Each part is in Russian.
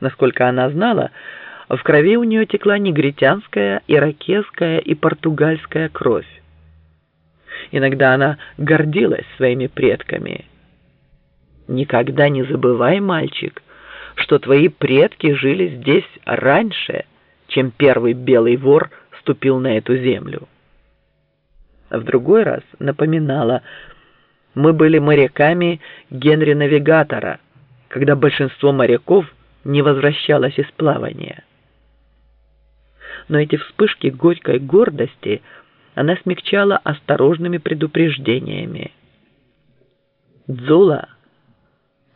Насколько она знала, в крови у нее текла негритянская, иракезская и португальская кровь. Иногда она гордилась своими предками. Никогда не забывай, мальчик, что твои предки жили здесь раньше, чем первый белый вор ступил на эту землю. В другой раз напоминала, мы были моряками Генри Навигатора, когда большинство моряков не возвращалось из плавания но эти вспышки горькой гордости она смягчала осторожными предупреждениями. «Дзула,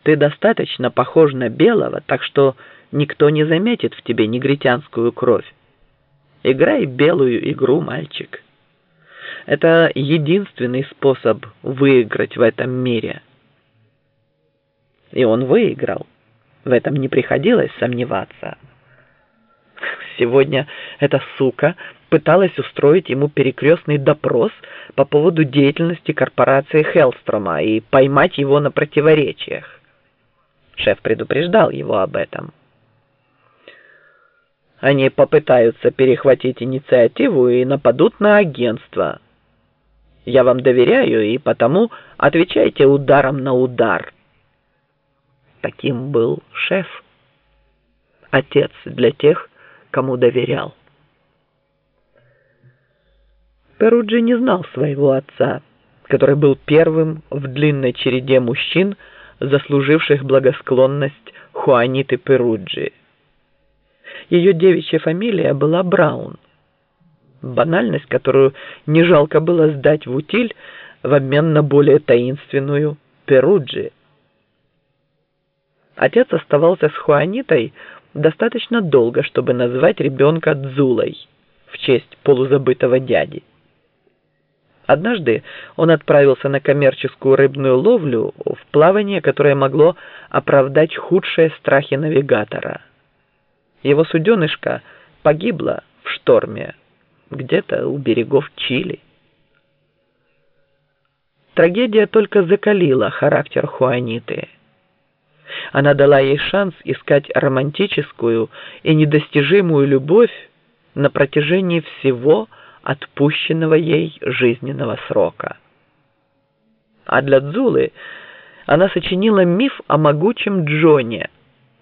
ты достаточно похож на белого, так что никто не заметит в тебе негритянскую кровь. Играй белую игру, мальчик. Это единственный способ выиграть в этом мире». И он выиграл. В этом не приходилось сомневаться. Сегодня эта сука пыталась устроить ему перекрестный допрос по поводу деятельности корпорации Хеллстрома и поймать его на противоречиях. Шеф предупреждал его об этом. Они попытаются перехватить инициативу и нападут на агентство. Я вам доверяю, и потому отвечайте ударом на удар. Таким был шеф. Отец для тех, кому доверял. Перуджи не знал своего отца, который был первым в длинной череде мужчин, заслуживших благосклонность Хуаниты Перуджи. Ее девичья фамилия была Браун. Банальность, которую не жалко было сдать в утиль в обмен на более таинственную Перуджи. Отец оставался с Хуанитой достаточно долго, чтобы назвать ребенка Дзулой в честь полузабытого дяди. Однажды он отправился на коммерческую рыбную ловлю в плавание, которое могло оправдать худшие страхи навигатора. Его суденышко погибло в шторме где-то у берегов Чили. Трагедия только закалила характер Хуаниты – она дала ей шанс искать романтическую и недостижимую любовь на протяжении всего отпущенного ей жизненного срока. А для Дзулы она сочинила миф о могучем Джоне,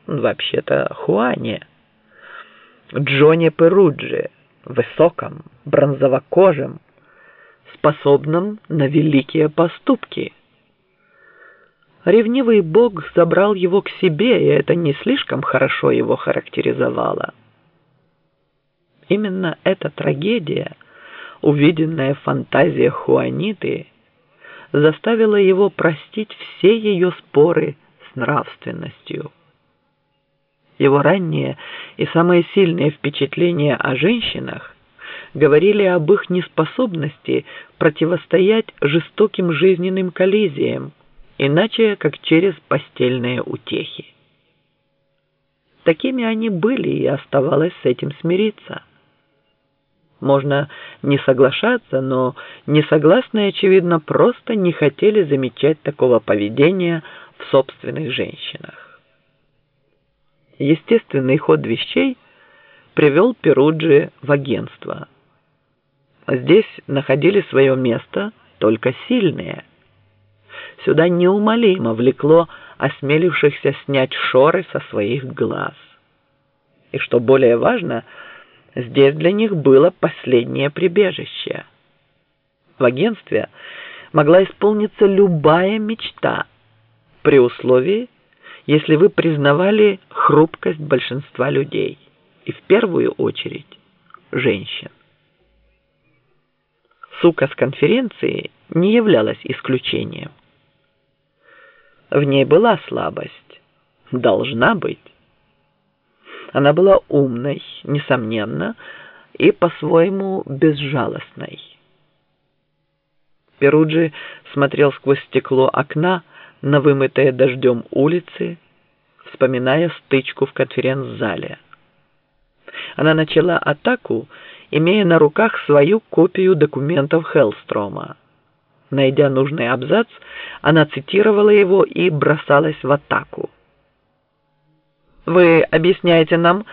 вообще-то Хуане, Джоне Перуджи, высоком, бронзовокожем, способном на великие поступки – Ревнивый бог забрал его к себе, и это не слишком хорошо его характеризовало. Именно эта трагедия, увиденная в фантазиях Хуаниты, заставила его простить все ее споры с нравственностью. Его ранние и самые сильные впечатления о женщинах говорили об их неспособности противостоять жестоким жизненным коллизиям, иначе как через постельные утехи. Такими они были, и оставалось с этим смириться. Можно не соглашаться, но несогласные, очевидно, просто не хотели замечать такого поведения в собственных женщинах. Естественный ход вещей привел Перуджи в агентство. Здесь находили свое место только сильные – сюда неумолимо влекло осмелившихся снять шоры со своих глаз. И что более важно, здесь для них было последнее прибежище. В агентстве могла исполниться любая мечта, при условии, если вы признавали хрупкость большинства людей, и в первую очередь женщин. Сука с конференции не являлась исключением. В ней была слабость. Должна быть. Она была умной, несомненно, и по-своему безжалостной. Перуджи смотрел сквозь стекло окна на вымытые дождем улицы, вспоминая стычку в конференц-зале. Она начала атаку, имея на руках свою копию документов Хеллстрома. Найдя нужный абзац, она цитировала его и бросалась в атаку. Вы объясняете нам,